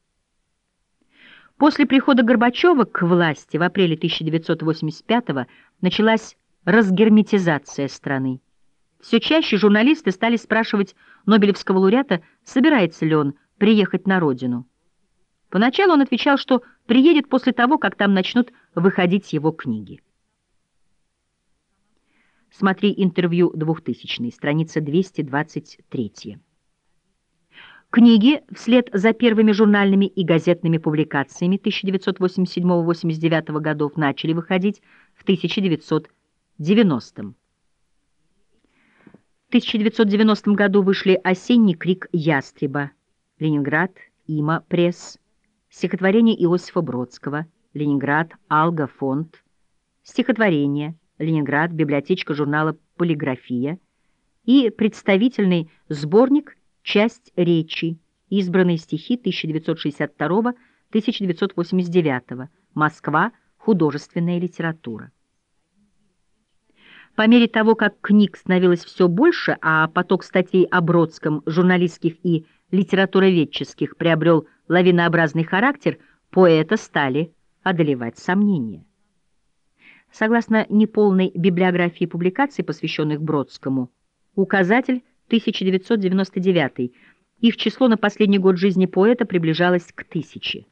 После прихода Горбачева к власти в апреле 1985 началась разгерметизация страны. Все чаще журналисты стали спрашивать Нобелевского лауреата, собирается ли он приехать на родину. Поначалу он отвечал, что приедет после того, как там начнут выходить его книги. Смотри интервью 2000 страница 223. Книги вслед за первыми журнальными и газетными публикациями 1987-89 годов начали выходить в 1990 -м. В 1990 году вышли «Осенний крик ястреба», «Ленинград», «Има», «Пресс», стихотворение Иосифа Бродского, «Ленинград», «Алга», «Фонд», стихотворение Ленинград, библиотечка журнала «Полиграфия» и представительный сборник «Часть речи», избранные стихи 1962-1989, Москва, художественная литература. По мере того, как книг становилось все больше, а поток статей о Бродском, журналистских и литературоведческих приобрел лавинообразный характер, поэта стали одолевать сомнения. Согласно неполной библиографии публикаций, посвященных Бродскому, указатель 1999, их число на последний год жизни поэта приближалось к тысяче.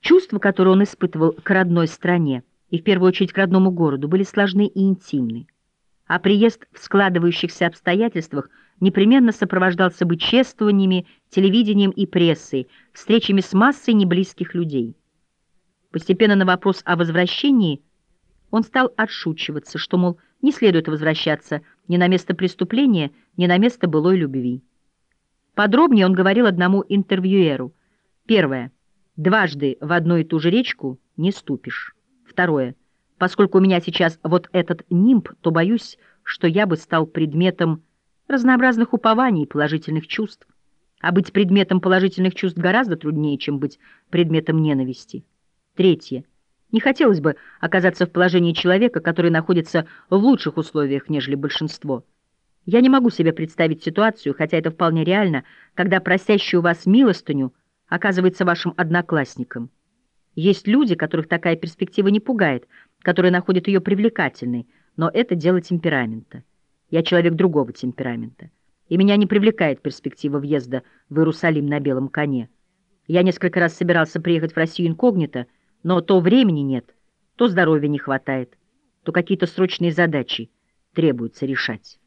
Чувства, которые он испытывал к родной стране и в первую очередь к родному городу, были сложны и интимны, а приезд в складывающихся обстоятельствах непременно сопровождался бы чествованиями, телевидением и прессой, встречами с массой неблизких людей. Постепенно на вопрос о возвращении он стал отшучиваться, что, мол, не следует возвращаться ни на место преступления, ни на место былой любви. Подробнее он говорил одному интервьюеру. Первое. Дважды в одну и ту же речку не ступишь. Второе. Поскольку у меня сейчас вот этот нимб, то боюсь, что я бы стал предметом разнообразных упований и положительных чувств. А быть предметом положительных чувств гораздо труднее, чем быть предметом ненависти. Третье. Не хотелось бы оказаться в положении человека, который находится в лучших условиях, нежели большинство. Я не могу себе представить ситуацию, хотя это вполне реально, когда просящий у вас милостыню оказывается вашим одноклассником. Есть люди, которых такая перспектива не пугает, которые находят ее привлекательной, но это дело темперамента. Я человек другого темперамента, и меня не привлекает перспектива въезда в Иерусалим на белом коне. Я несколько раз собирался приехать в Россию инкогнито, но то времени нет, то здоровья не хватает, то какие-то срочные задачи требуется решать.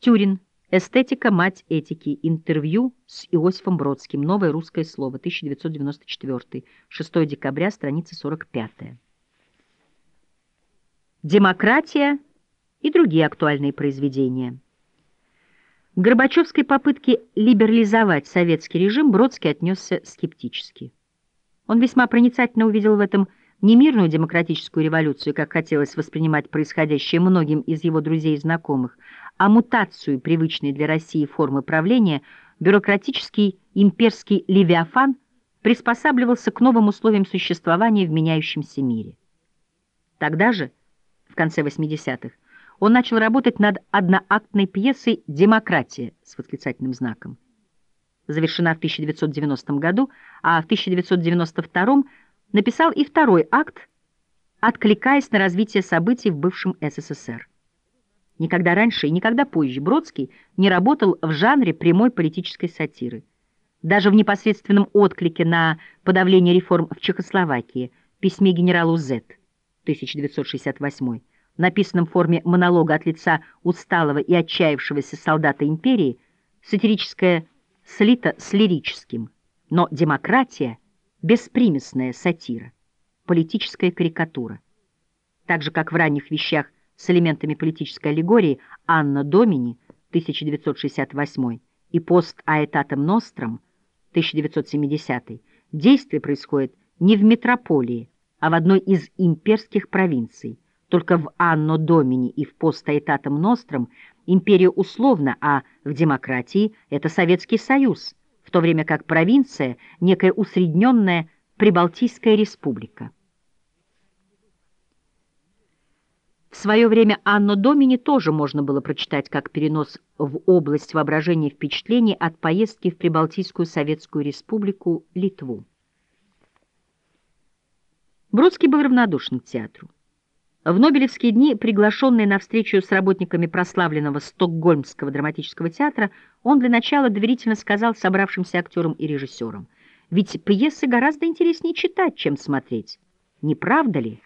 Тюрин. Эстетика, мать этики. Интервью с Иосифом Бродским. Новое русское слово. 1994. 6 декабря, страница 45. Демократия и другие актуальные произведения. Горбачевской попытке либерализовать советский режим Бродский отнесся скептически. Он весьма проницательно увидел в этом не мирную демократическую революцию, как хотелось воспринимать происходящее многим из его друзей и знакомых, а мутацию привычной для России формы правления, бюрократический имперский левиафан приспосабливался к новым условиям существования в меняющемся мире. Тогда же, в конце 80-х, он начал работать над одноактной пьесой «Демократия» с восклицательным знаком. Завершена в 1990 году, а в 1992 написал и второй акт, откликаясь на развитие событий в бывшем СССР. Никогда раньше и никогда позже Бродский не работал в жанре прямой политической сатиры. Даже в непосредственном отклике на подавление реформ в Чехословакии, письме генералу З. 1968, написанном в форме монолога от лица усталого и отчаявшегося солдата империи, сатирическое слито с лирическим, но демократия — беспримесная сатира, политическая карикатура. Так же, как в ранних вещах с элементами политической аллегории Анна Домини 1968 и пост Аэтатом Ностром 1970 действие происходит не в метрополии, а в одной из имперских провинций. Только в Анно Домини и в пост Аэтатом Ностром империя условна, а в демократии это Советский Союз, в то время как провинция – некая усредненная Прибалтийская республика. В свое время Анну Домини тоже можно было прочитать как перенос в область воображения впечатлений от поездки в Прибалтийскую Советскую Республику Литву. Бродский был равнодушен к театру. В Нобелевские дни, приглашенный на встречу с работниками прославленного Стокгольмского драматического театра, он для начала доверительно сказал собравшимся актерам и режиссерам, «Ведь пьесы гораздо интереснее читать, чем смотреть. Не правда ли?»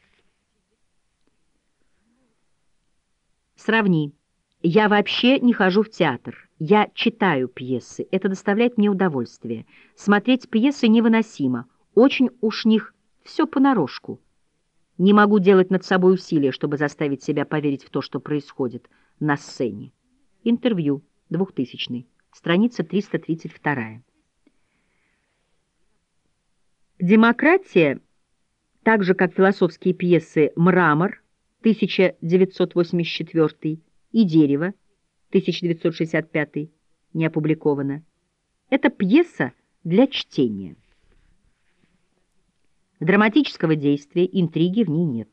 Сравни. Я вообще не хожу в театр. Я читаю пьесы. Это доставляет мне удовольствие. Смотреть пьесы невыносимо. Очень уж них все понарошку. Не могу делать над собой усилия, чтобы заставить себя поверить в то, что происходит на сцене. Интервью. 2000. Страница 332. Демократия, так же как философские пьесы «Мрамор», 1984 и «Дерево» 1965 не опубликовано. Это пьеса для чтения. Драматического действия, интриги в ней нет.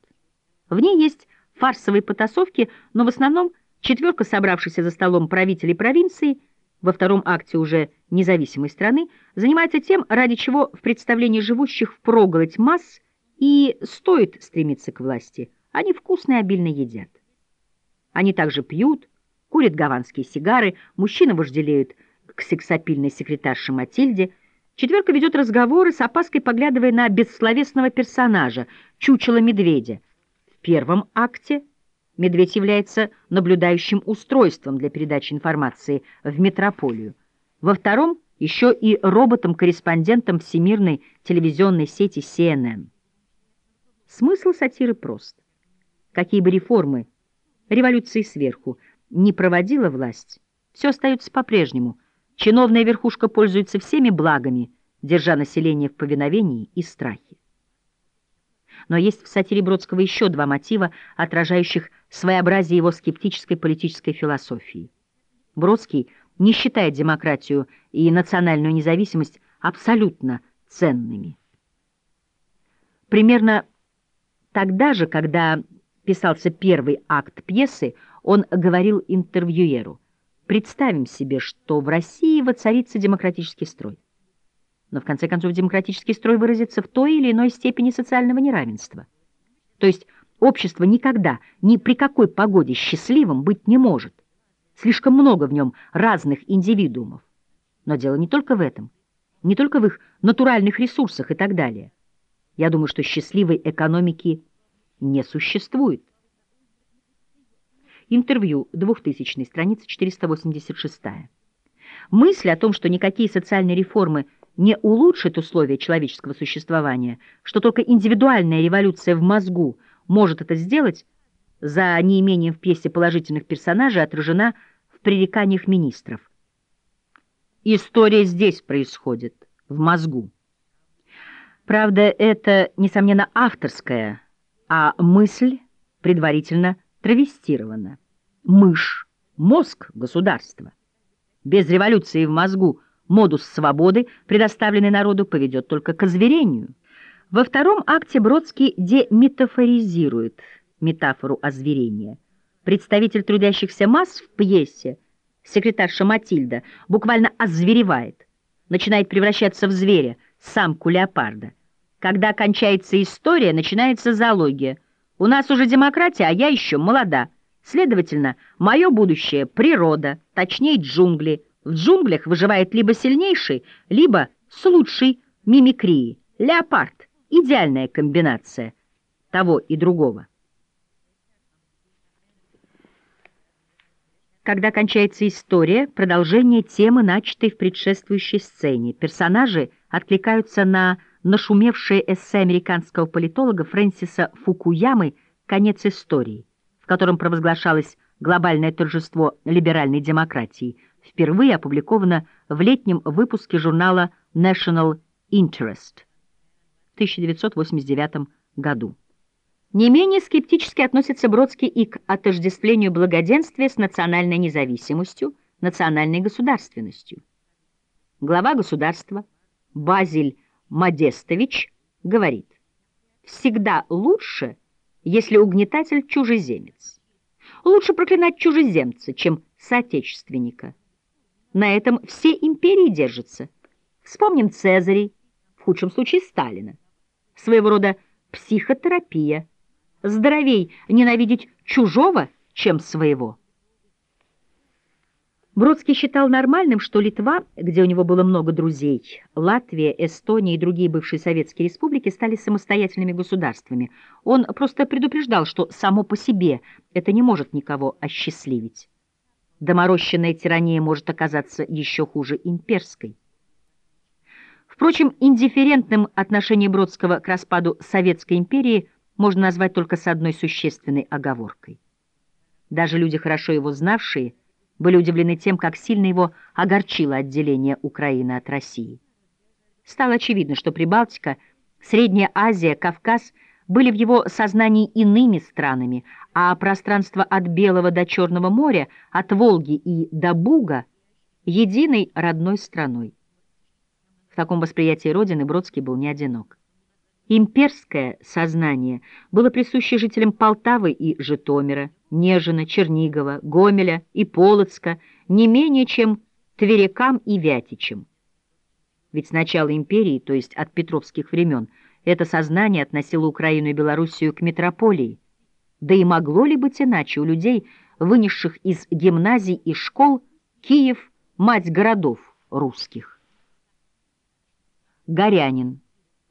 В ней есть фарсовые потасовки, но в основном четверка, собравшаяся за столом правителей провинции, во втором акте уже независимой страны, занимается тем, ради чего в представлении живущих впроголодь масс и стоит стремиться к власти – они вкусно и обильно едят. Они также пьют, курят гаванские сигары, мужчины вожделеют к сексапильной секретарше Матильде. Четверка ведет разговоры, с опаской поглядывая на бессловесного персонажа, чучело медведя. В первом акте медведь является наблюдающим устройством для передачи информации в метрополию. Во втором еще и роботом-корреспондентом всемирной телевизионной сети CNN. Смысл сатиры прост. Какие бы реформы, революции сверху, не проводила власть, все остается по-прежнему. Чиновная верхушка пользуется всеми благами, держа население в повиновении и страхе. Но есть в сатире Бродского еще два мотива, отражающих своеобразие его скептической политической философии. Бродский не считает демократию и национальную независимость абсолютно ценными. Примерно тогда же, когда писался первый акт пьесы, он говорил интервьюеру, «Представим себе, что в России воцарится демократический строй. Но в конце концов демократический строй выразится в той или иной степени социального неравенства. То есть общество никогда, ни при какой погоде счастливым быть не может. Слишком много в нем разных индивидуумов. Но дело не только в этом, не только в их натуральных ресурсах и так далее. Я думаю, что счастливой экономики не существует. Интервью, 2000 страница 486. Мысль о том, что никакие социальные реформы не улучшат условия человеческого существования, что только индивидуальная революция в мозгу может это сделать, за неимением в пьесе положительных персонажей отражена в пререканиях министров. История здесь происходит, в мозгу. Правда, это, несомненно, авторская, а мысль предварительно травестирована. Мышь, мозг государства. Без революции в мозгу модус свободы, предоставленный народу, поведет только к озверению. Во втором акте Бродский деметафоризирует метафору озверения. Представитель трудящихся масс в пьесе, секретарша Матильда, буквально озверевает, начинает превращаться в зверя, самку леопарда. Когда кончается история, начинается зоология. У нас уже демократия, а я еще молода. Следовательно, мое будущее — природа, точнее джунгли. В джунглях выживает либо сильнейший, либо с лучшей мимикрией. Леопард — идеальная комбинация того и другого. Когда кончается история, продолжение темы, начатой в предшествующей сцене. Персонажи откликаются на нашумевшее эссе американского политолога Фрэнсиса Фукуямы «Конец истории», в котором провозглашалось глобальное торжество либеральной демократии, впервые опубликовано в летнем выпуске журнала National Interest в 1989 году. Не менее скептически относится Бродский и к отождествлению благоденствия с национальной независимостью, национальной государственностью. Глава государства Базиль Модестович говорит, «Всегда лучше, если угнетатель чужеземец. Лучше проклинать чужеземца, чем соотечественника. На этом все империи держатся. Вспомним Цезарей, в худшем случае Сталина. Своего рода психотерапия – здоровей ненавидеть чужого, чем своего. Бродский считал нормальным, что Литва, где у него было много друзей, Латвия, Эстония и другие бывшие советские республики стали самостоятельными государствами. Он просто предупреждал, что само по себе это не может никого осчастливить. Доморощенная тирания может оказаться еще хуже имперской. Впрочем, индифферентным отношение Бродского к распаду Советской империи – можно назвать только с одной существенной оговоркой. Даже люди, хорошо его знавшие, были удивлены тем, как сильно его огорчило отделение Украины от России. Стало очевидно, что Прибалтика, Средняя Азия, Кавказ были в его сознании иными странами, а пространство от Белого до Черного моря, от Волги и до Буга — единой родной страной. В таком восприятии Родины Бродский был не одинок. Имперское сознание было присуще жителям Полтавы и Житомира, Нежина, Чернигова, Гомеля и Полоцка не менее, чем Тверякам и Вятичам. Ведь с начала империи, то есть от петровских времен, это сознание относило Украину и Белоруссию к метрополии. Да и могло ли быть иначе у людей, вынесших из гимназий и школ Киев, мать городов русских? Горянин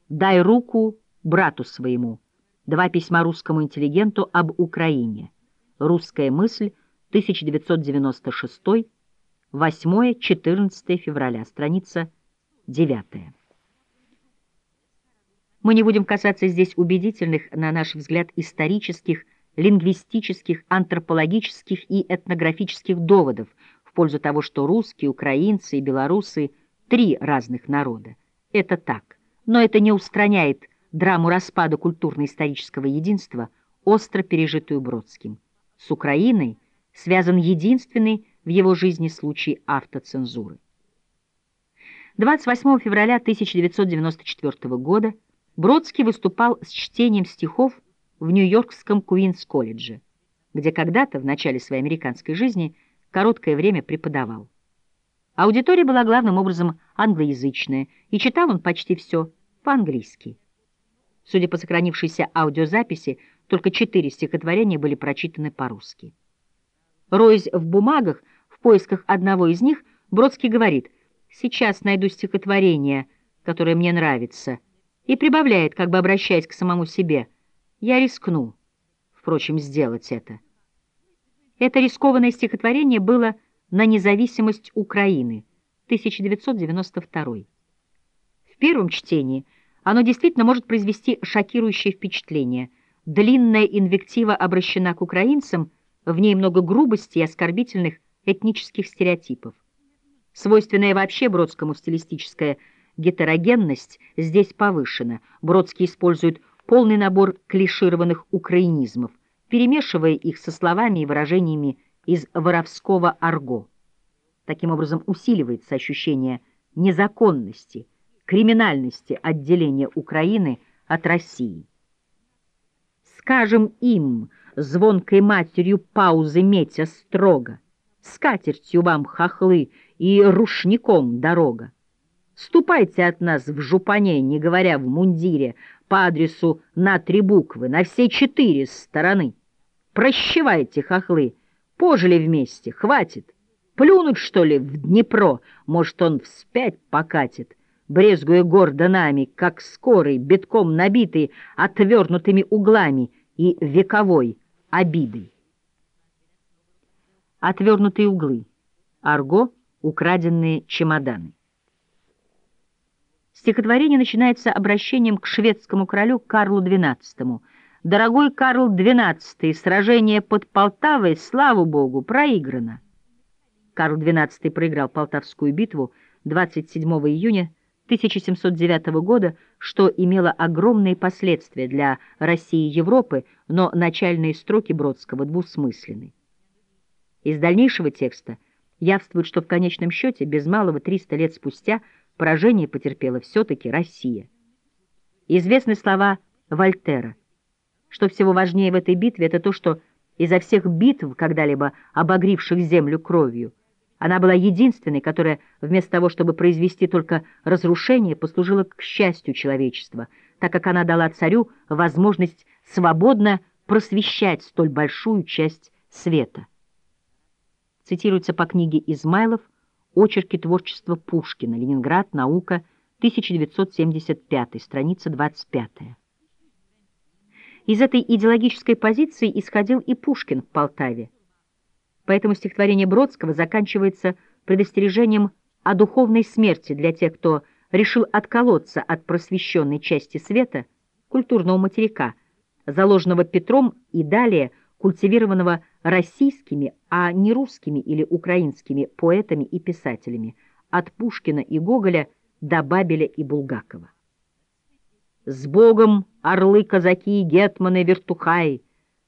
«Дай руку брату своему». Два письма русскому интеллигенту об Украине. Русская мысль, 1996, 8-14 февраля, страница 9. Мы не будем касаться здесь убедительных, на наш взгляд, исторических, лингвистических, антропологических и этнографических доводов в пользу того, что русские, украинцы и белорусы — три разных народа. Это так, но это не устраняет драму распада культурно-исторического единства, остро пережитую Бродским. С Украиной связан единственный в его жизни случай автоцензуры. 28 февраля 1994 года Бродский выступал с чтением стихов в Нью-Йоркском Куинс-колледже, где когда-то, в начале своей американской жизни, короткое время преподавал. Аудитория была главным образом англоязычная, и читал он почти все по-английски. Судя по сохранившейся аудиозаписи, только четыре стихотворения были прочитаны по-русски. Роясь в бумагах, в поисках одного из них, Бродский говорит «Сейчас найду стихотворение, которое мне нравится», и прибавляет, как бы обращаясь к самому себе «Я рискну, впрочем, сделать это». Это рискованное стихотворение было «На независимость Украины», 1992. В первом чтении оно действительно может произвести шокирующее впечатление. Длинная инвектива обращена к украинцам, в ней много грубости и оскорбительных этнических стереотипов. Свойственная вообще Бродскому стилистическая гетерогенность здесь повышена. Бродский использует полный набор клишированных украинизмов, перемешивая их со словами и выражениями из воровского арго. Таким образом усиливается ощущение незаконности, криминальности отделения Украины от России. Скажем им, звонкой матерью паузы метя строго, скатертью вам хохлы и рушником дорога. Ступайте от нас в жупане, не говоря в мундире, по адресу на три буквы, на все четыре стороны. Прощевайте, хохлы, пожили вместе, хватит. Плюнуть, что ли, в Днепро, может, он вспять покатит, брезгуя гордо нами, как скорый, битком набитый, отвернутыми углами и вековой обидой. Отвернутые углы. Арго — украденные чемоданы. Стихотворение начинается обращением к шведскому королю Карлу XII. «Дорогой Карл XII, сражение под Полтавой, слава богу, проиграно». Карл XII проиграл Полтавскую битву 27 июня 1709 года, что имело огромные последствия для России и Европы, но начальные строки Бродского двусмысленны. Из дальнейшего текста явствует, что в конечном счете без малого 300 лет спустя поражение потерпела все-таки Россия. Известны слова Вольтера. Что всего важнее в этой битве, это то, что изо всех битв, когда-либо обогривших землю кровью, она была единственной, которая, вместо того, чтобы произвести только разрушение, послужила к счастью человечества, так как она дала царю возможность свободно просвещать столь большую часть света. Цитируется по книге Измайлов «Очерки творчества Пушкина. Ленинград. Наука. 1975. Страница 25». Из этой идеологической позиции исходил и Пушкин в Полтаве. Поэтому стихотворение Бродского заканчивается предостережением о духовной смерти для тех, кто решил отколоться от просвещенной части света, культурного материка, заложенного Петром и далее культивированного российскими, а не русскими или украинскими поэтами и писателями, от Пушкина и Гоголя до Бабеля и Булгакова. «С Богом, орлы, казаки, гетманы, вертухаи!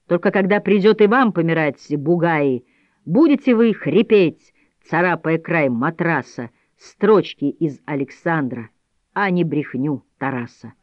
Только когда придет и вам помирать, бугаи, Будете вы хрипеть, царапая край матраса, строчки из Александра, а не брехню Тараса.